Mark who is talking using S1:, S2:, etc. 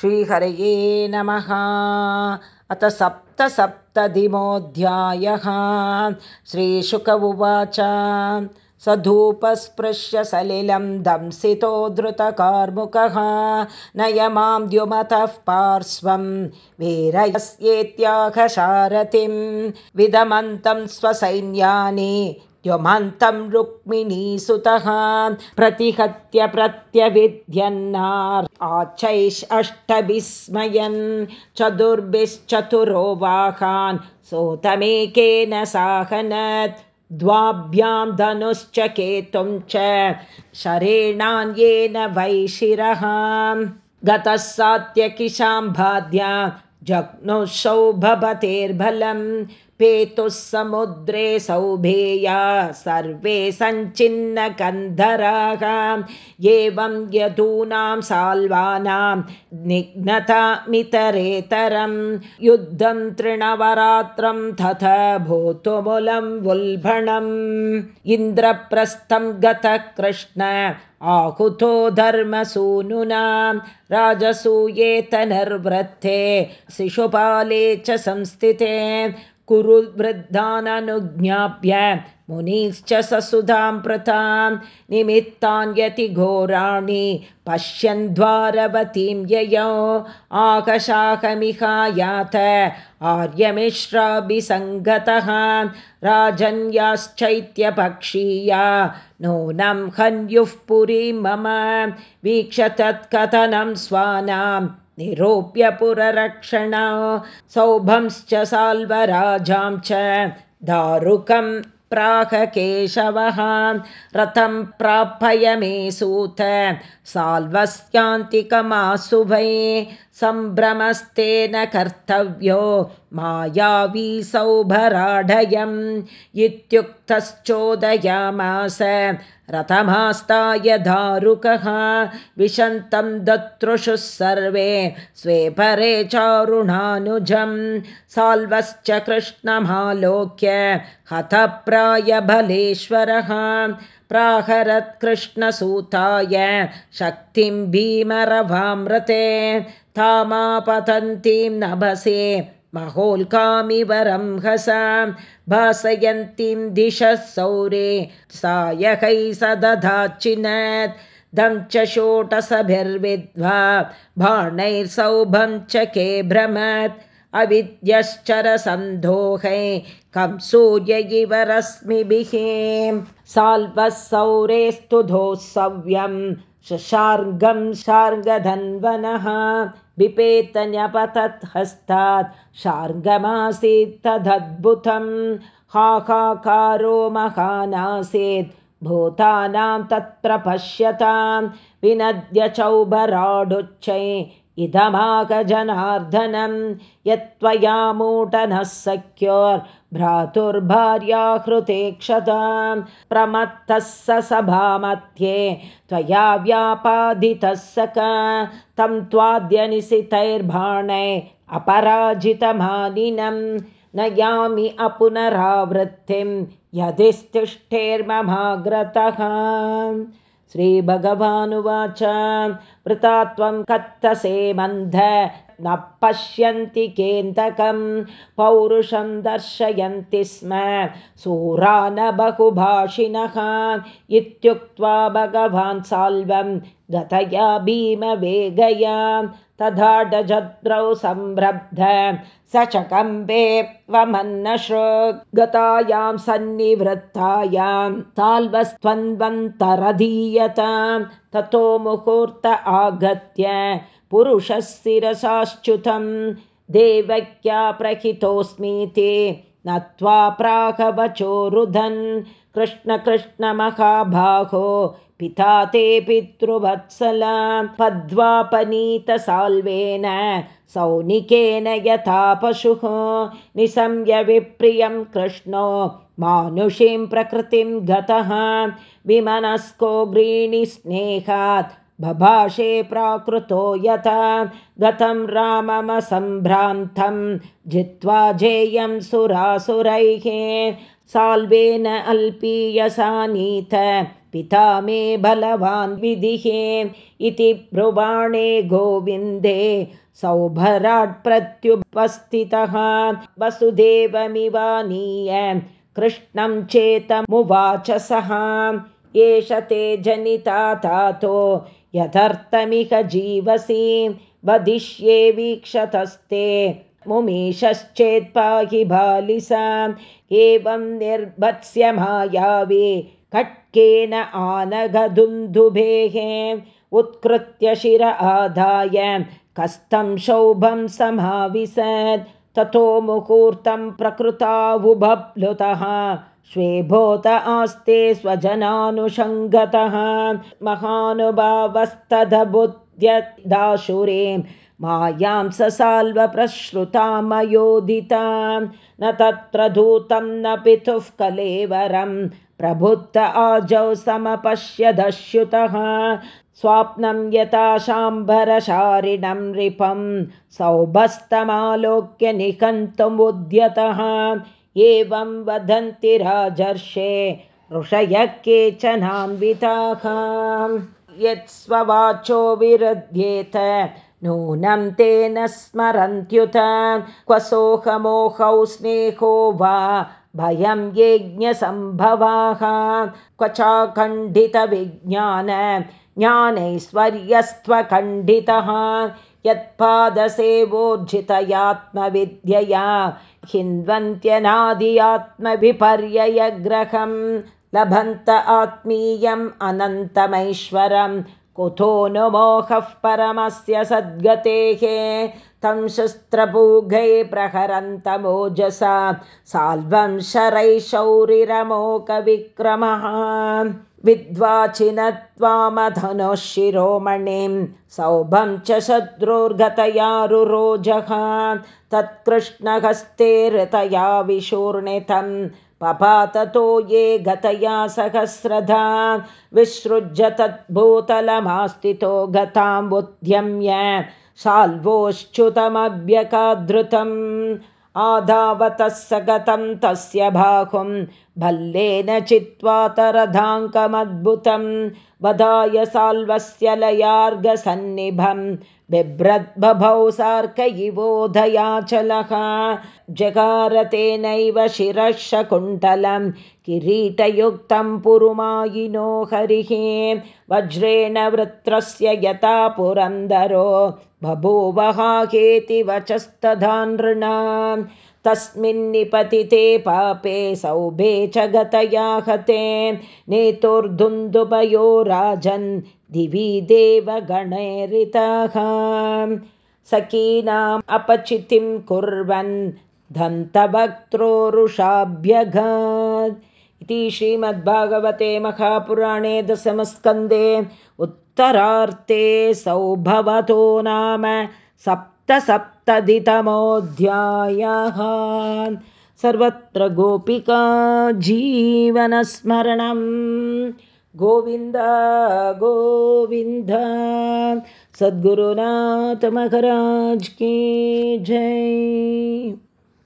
S1: श्रीहरये नमः। अथ सप्तसप्ततिमोऽध्यायः श्रीशुक उवाच। स धूपस्पृश्य सलिलं दंसितो धृतकार्मुकः नयमां द्युमतः पार्श्वं वीरयस्येत्याहशारथिं विदमन्तं स्वसैन्यानि द्युमन्तं रुक्मिणीसुतः प्रतिहत्य प्रत्यविध्यन्नार्। आचैष अष्टविस्मयन् चतुर्भिश्चतुरो वाहान्। सोतमेकेन साहनत्। द्वाभ्यां धनुश्च केतुं च शरेणान्येन वैशिरः गतः सात्यकिशाम्भाद्या जग्नुसौभवतेर्बलं पेतुः समुद्रे सौभेया सर्वे सञ्चिन्नकन्धराः। एवं यदूनां साल्वानां निघ्नतामितरेतरं युद्धं तृणवरात्रं तथा भूतुमुलं वुल्भणम्। इन्द्रप्रस्थं गतः कृष्ण आहुतो धर्मसूनुना राजसूयेतनर्वृत्ते शिशुपाले च संस्थिते कुरु वृद्धाननुज्ञाप्य मुनिश्च ससुधां प्रतां निमित्तान्यतिघोराणि पश्यन् द्वारवतीं ययौ आकशाकमिहायात आर्यमिश्राभिसङ्गतः राजन्याश्चैत्यपक्षीया नूनं हन्युः पुरीं मम वीक्ष तत्कथनं स्वानां निरूप्य पुररक्षण सौभंश्च साल्वराजां च दारुकं प्राहकेशवः रथं प्रापय मे सूत साल्वस्यान्तिकमासु वै सम्भ्रमस्तेन कर्तव्यो मायावी सौभराढयम् इत्युक्तश्चोदयामास। रथमास्ताय दारुकः विशन्तं दतृषुः सर्वे स्वे परे चारुणानुजं साल्वश्च कृष्णमालोक्य हतप्रायबलेश्वरः। प्राहरत्कृष्णसूताय शक्तिं भीमरवामृते तामापतन्तीं नभसे महोल्कामिवरं हसा भासयन्तीं दिशः सौरे सायकै सदधाचिनत् दं च षोटसभिर्विद्वा बाणैर्सौभं च के भ्रमत् अविद्यश्चरसन्दोहै कं सूर्य इव रश्मिभिः। साल्वः सौरेस्तुधोत्सव्यं शार्गं शार्गधन्वनः। विपेतन्यपतत् हस्तात् शार्गमासीत् तदद्भुतं। हाहाकारो महानासीत् भूतानां तत्र पश्यतां विनद्य चौभराडुच्चै इदमाकजनार्दनं यत्त्वया मूटनः सख्योर्भ्रातुर्भार्याहृते क्षतां प्रमत्तः स सभामध्ये त्वया व्यापादितः सका तं त्वाद्यनिशितैर्भाणै अपराजितमानिनं नयामि अपुनरावृत्तिं यदिस्तिष्ठेर्ममाग्रतः श्रीभगवानुवाच। वृता त्वं कत्तसे मन्ध न पश्यन्ति केन्तकं पौरुषं दर्शयन्ति स्म सूरा न बहुभाषिणः इत्युक्त्वा भगवान् साल्वं गतया भीमवेगया तथा डजद्रौ सम्रब्ध स चकम्बे गतायां सन्निवृत्तायां साल्वस्त्वन्वन्तरधीयतां। ततो मुहूर्त आगत्य पुरुषः शिरसाश्च्युतं देवक्या प्रहितोऽस्मीति नत्वा प्राहवचो रुदन् कृष्ण कृष्ण महाभाहो पिता ते पितृवत्सला पद्वापनीतसाल्वेन सौनिकेन यथा पशुः निशम्यविप्रियं कृष्णो मानुषीं प्रकृतिं गतः विमनस्को स्नेहात् बभाषे प्राकृतो यथा गतं राममसम्भ्रान्तं जित्वा जेयं सुरासुरैः साल्वेन अल्पीयसानीत पिता मे बलवान् विधिः इति ब्रुवाणे गोविन्दे सौभराट् प्रत्युपस्थितः वसुदेवमिवानीय कृष्णं चेतमुवाच सः। एष ते जनिता तातो यथर्थमिह जीवसि। वदिष्ये वीक्षतस्ते मुमीशश्चेत् पाहि बालिसा। एवं निर्भत्स्य मायावे कट्केन आनगदुन्दुभेः उत्कृत्य शिर आदाय कस्तं शौभं समाविशत् ततो मुहूर्तं प्रकृतावुबप्लुतः स्वेभूत आस्ते स्वजनानुषङ्गतः। महानुभावस्तदबुद्ध्यदाशुरे मायां ससाल्वप्रश्रुतामयोदितां न तत्र धूतं न पितुः कलेवरं प्रबुद्ध आजौ समपश्यदश्युतः स्वाप्नं यथा शाम्बरशारिणं नृपं सौभस्तमालोक्य निकन्तुमुद्यतः एवं वदन्ति राजर्षे ऋषयः केचनान्विताः यत्स्ववाचो विरुध्येत नूनं तेन स्मरन्त्युत क्व सोऽहमोहौ स्नेहो वा भयं यज्ञसम्भवाः। क्व चाखण्डितविज्ञान ज्ञानैश्वर्यस्त्वखण्डितः। यत्पादसेवोर्जितयात्मविद्यया हिन्वन्त्यनादि आत्मविपर्ययग्रहं लभन्त आत्मीयम् अनन्तमैश्वरम् कुतो नु मोहः परमस्य सद्गतेः? तं शस्त्रपूगै प्रहरन्तमोजसा साल्वं शरैः शौरिरमोकविक्रमः विद्वाचिनत्वामधनुः शिरोमणिं सौभं च शत्रुर्गतयारुरोजः तत्कृष्णहस्ते ऋतया विशूर्णितं पपाततो ये गतया सहस्रधा विसृज्य तद्भूतलमास्तितो गताम्बुद्यम्य शाल्वोश्च्युतमभ्यकाधृतम् आधावतः स गतं तस्य बाहुं भल्लेन चित्वातरधाङ्कमद्भुतं वधाय साल्वस्य लयार्गसन्निभं बिभ्रद्बभौ सार्कयिवोधयाचलः जगारतेनैव शिरशकुण्टलं किरीटयुक्तं पुरुमायिनो हरिः। वज्रेण वृत्रस्य यथा पुरन्दरो बभूवहाहेति वचस्तधा नृणां तस्मिन्निपतिते पापे सौभे च गतया हते नेतुर्धुन्दुभयो राजन् दिवि देवगणैरितः। सखीनाम् अपचितिं कुर्वन् दन्तभक्त्रोरुषाभ्यगात् इति श्रीमद्भागवते महापुराणे दशमस्कन्दे उत्तरार्थे सौभवतो नाम सप्तसप्ततितमोऽध्यायः सर्वत्र गोपिका जीवनस्मरणं गोविन्द गोविन्द सद्गुरुनाथमहराज की जय